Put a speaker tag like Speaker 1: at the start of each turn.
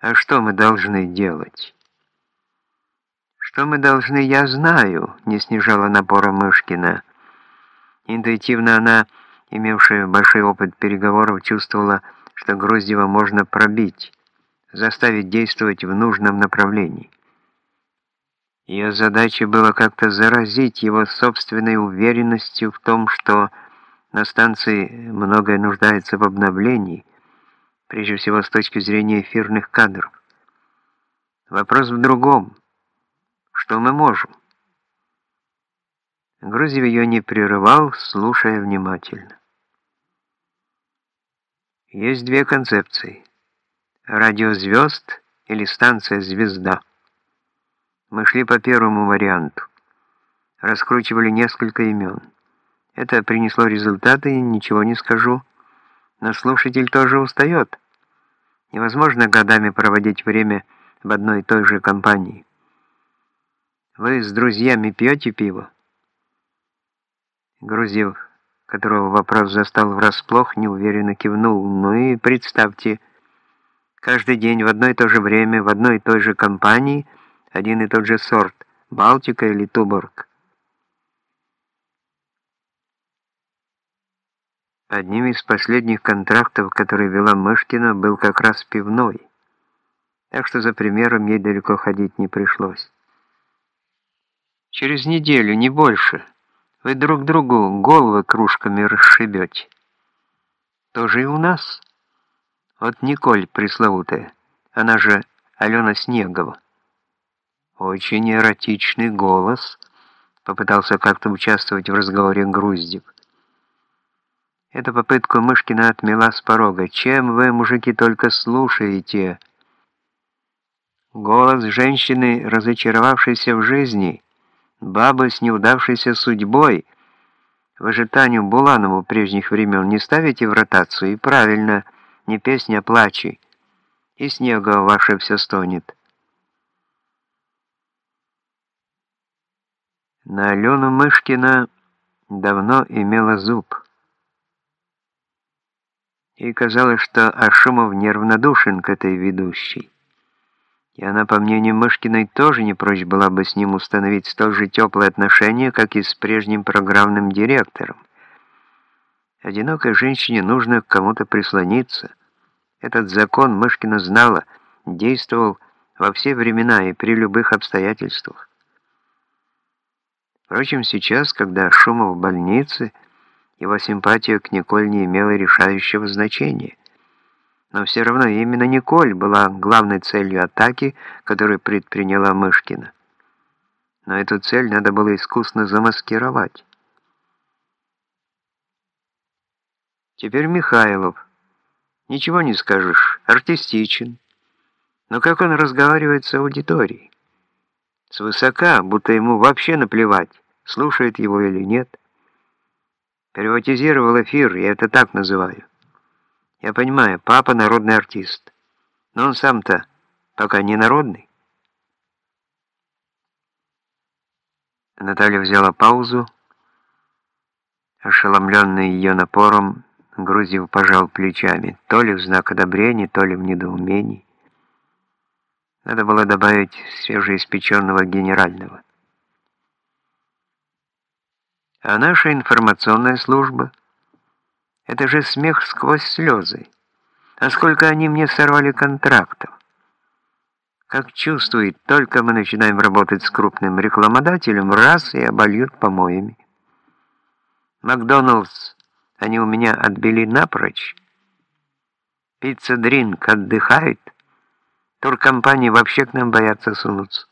Speaker 1: А что мы должны делать? Что мы должны, я знаю, не снижала напора Мышкина. Интуитивно она, имевшая большой опыт переговоров, чувствовала, что Груздева можно пробить, заставить действовать в нужном направлении. Ее задачей было как-то заразить его собственной уверенностью в том, что на станции многое нуждается в обновлении, прежде всего с точки зрения эфирных кадров. Вопрос в другом. Что мы можем? Грузев ее не прерывал, слушая внимательно. Есть две концепции. Радиозвезд или станция «Звезда». Мы шли по первому варианту. Раскручивали несколько имен. Это принесло результаты, ничего не скажу. Но слушатель тоже устает. Невозможно годами проводить время в одной и той же компании. Вы с друзьями пьете пиво? Грузев, которого вопрос застал врасплох, неуверенно кивнул. Ну и представьте, каждый день в одно и то же время, в одной и той же компании один и тот же сорт, Балтика или Туборг. Одним из последних контрактов, которые вела Мышкина, был как раз пивной. Так что за примером ей далеко ходить не пришлось. Через неделю, не больше, вы друг другу головы кружками расшибете. Тоже и у нас. Вот Николь пресловутая, она же Алена Снегова. Очень эротичный голос, попытался как-то участвовать в разговоре Груздев. Эту попытку Мышкина отмела с порога. «Чем вы, мужики, только слушаете?» Голос женщины, разочаровавшейся в жизни, бабы с неудавшейся судьбой. Вы же Таню Буланову прежних времен не ставите в ротацию, и правильно, не песня, а плачи. И снега ваше все стонет. На Алену Мышкина давно имела зуб и казалось, что Ашумов неравнодушен к этой ведущей. И она, по мнению Мышкиной, тоже не прочь была бы с ним установить столь же теплые отношения, как и с прежним программным директором. Одинокой женщине нужно к кому-то прислониться. Этот закон Мышкина знала, действовал во все времена и при любых обстоятельствах. Впрочем, сейчас, когда Шумов в больнице, его симпатия к Николь не имела решающего значения. Но все равно именно Николь была главной целью атаки, которую предприняла Мышкина. Но эту цель надо было искусно замаскировать. Теперь Михайлов. Ничего не скажешь, артистичен. Но как он разговаривает с аудиторией? Свысока, будто ему вообще наплевать, слушает его или нет. Приватизировал эфир, я это так называю. Я понимаю, папа народный артист. Но он сам-то пока не народный. Наталья взяла паузу. Ошеломленный ее напором, Грузев пожал плечами, то ли в знак одобрения, то ли в недоумении. Надо было добавить свежеиспеченного генерального. А наша информационная служба — это же смех сквозь слезы. А сколько они мне сорвали контрактов. Как чувствует, только мы начинаем работать с крупным рекламодателем, раз и обольют помоями. Макдоналдс они у меня отбили напрочь. Пицца Дринк отдыхает. Туркомпании вообще к нам боятся сунуться.